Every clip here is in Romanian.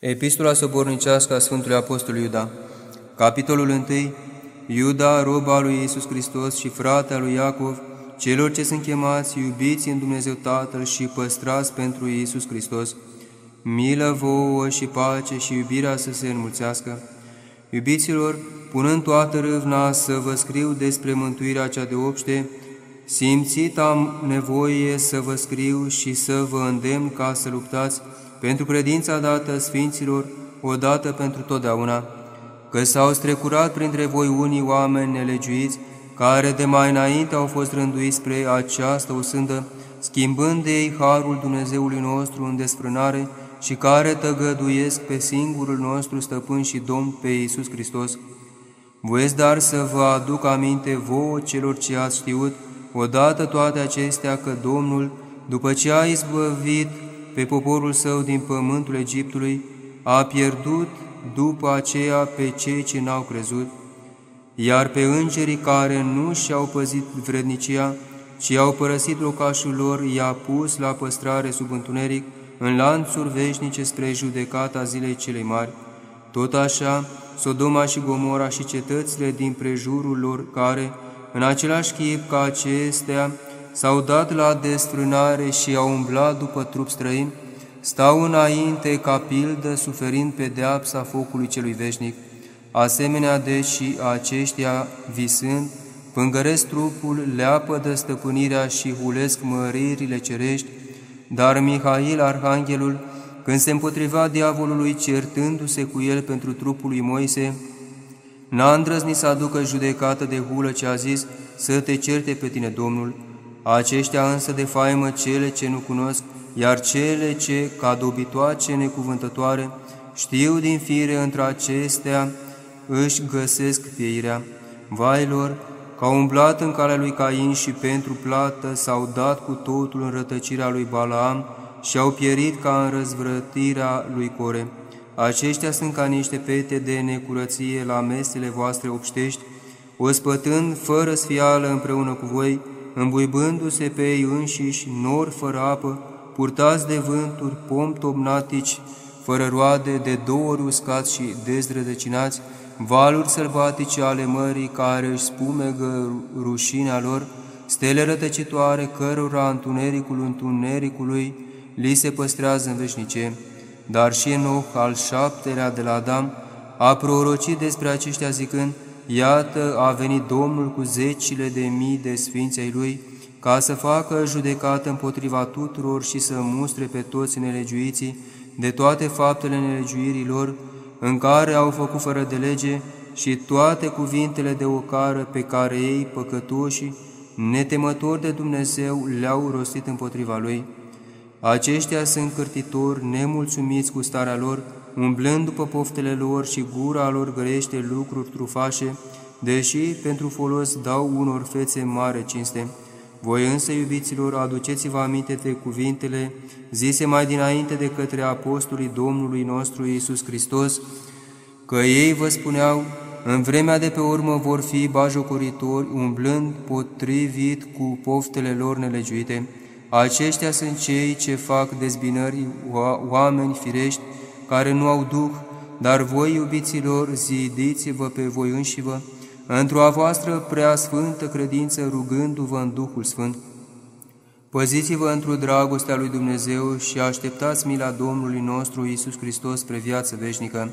Epistola sobornicească a Sfântului Apostol Iuda Capitolul 1 Iuda, roba lui Iisus Hristos și fratea lui Iacov, celor ce sunt chemați, iubiți în Dumnezeu Tatăl și păstrați pentru Iisus Hristos, milă vouă și pace și iubirea să se înmulțească. Iubiților, punând toată râvna să vă scriu despre mântuirea cea de obște, simțit am nevoie să vă scriu și să vă îndemn ca să luptați pentru credința dată Sfinților, odată pentru totdeauna, că s-au strecurat printre voi unii oameni nelegiuiți, care de mai înainte au fost rânduiți spre această osândă, schimbând de ei harul Dumnezeului nostru în desfrânare și care tăgăduiesc pe singurul nostru stăpân și Domn pe Iisus Hristos. Voiesc dar să vă aduc aminte vouă celor ce ați știut, odată toate acestea că Domnul, după ce a izbăvit pe poporul său din pământul Egiptului, a pierdut după aceea pe cei ce n-au crezut, iar pe îngerii care nu și-au păzit vrednicia, ci au părăsit locașul lor, i-a pus la păstrare sub întuneric, în lanțuri veșnice spre judecata zilei celei mari. Tot așa, Sodoma și Gomora și cetățile din prejurul lor, care, în același chip ca acestea, s-au dat la desfrânare și au umblat după trup străin, stau înainte ca pildă suferind pedeapsa focului celui veșnic. Asemenea, deși aceștia visând, pângăresc trupul, leapă de stăpânirea și hulesc măririle cerești, dar Mihail, arhanghelul, când se împotriva diavolului certându-se cu el pentru trupul lui Moise, n-a îndrăznit să aducă judecată de hulă ce a zis, să te certe pe tine Domnul, aceștia însă de faimă cele ce nu cunosc, iar cele ce, ca dobitoace necuvântătoare, știu din fire între acestea, își găsesc pieirea. Vailor, că au umblat în calea lui Cain și pentru plată s-au dat cu totul în rătăcirea lui Balaam și au pierit ca în răzvrătirea lui Core. Aceștia sunt ca niște pete de necurăție la mesele voastre obștești, ospătând fără sfială împreună cu voi, îmbuibându-se pe ei înșiși, nori fără apă, purtați de vânturi, pom tobnatici, fără roade, de două ori uscați și dezrădăcinați, valuri sălbatice ale mării care își spumegă rușinea lor, stele rătăcitoare cărora întunericul întunericului li se păstrează în veșnicie. Dar și Enoch, al șaptelea de la Adam, a prorocit despre aceștia zicând, Iată, a venit Domnul cu zecile de mii de sfinți ai Lui, ca să facă judecată împotriva tuturor și să mustre pe toți nelegiuiții de toate faptele nelegiuirilor în care au făcut fără de lege și toate cuvintele de ocară pe care ei, păcătoși, netemători de Dumnezeu, le-au rostit împotriva Lui. Aceștia sunt cârtitori, nemulțumiți cu starea lor, umblând după poftele lor și gura lor gărește lucruri trufașe, deși pentru folos dau unor fețe mare cinste. Voi însă, iubiților, aduceți-vă aminte de cuvintele zise mai dinainte de către apostolii Domnului nostru Iisus Hristos, că ei vă spuneau, în vremea de pe urmă vor fi bajocoritori, umblând potrivit cu poftele lor nelegiuite. Aceștia sunt cei ce fac dezbinări oameni firești, care nu au duh, dar voi, iubiților, zidiți-vă pe voi înșivă, într-o a voastră prea sfântă credință, rugându-vă în Duhul Sfânt. Păziți-vă într-o dragostea lui Dumnezeu și așteptați mila Domnului nostru Iisus Hristos spre viață veșnică.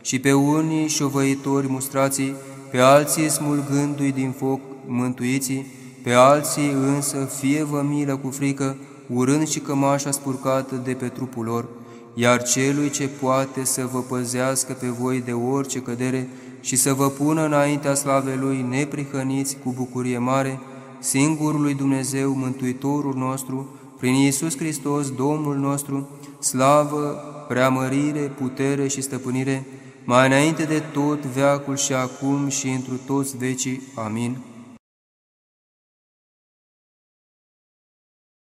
Și pe unii șovăitori mustrații, pe alții smulgându-i din foc mântuiții, pe alții însă fie vă milă cu frică, urând și cămașa spurcată de pe trupul lor, iar celui ce poate să vă păzească pe voi de orice cădere și să vă pună înaintea slavei Lui neprihăniți cu bucurie mare, singurului Dumnezeu, Mântuitorul nostru, prin Iisus Hristos, Domnul nostru, slavă, preamărire, putere și stăpânire, mai înainte de tot veacul și acum și întru toți vecii. Amin.